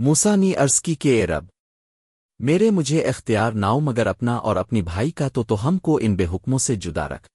موسا نے عرض کی کہ اے رب، میرے مجھے اختیار ناؤ مگر اپنا اور اپنی بھائی کا تو تو ہم کو ان بے حکموں سے جدا رکھ۔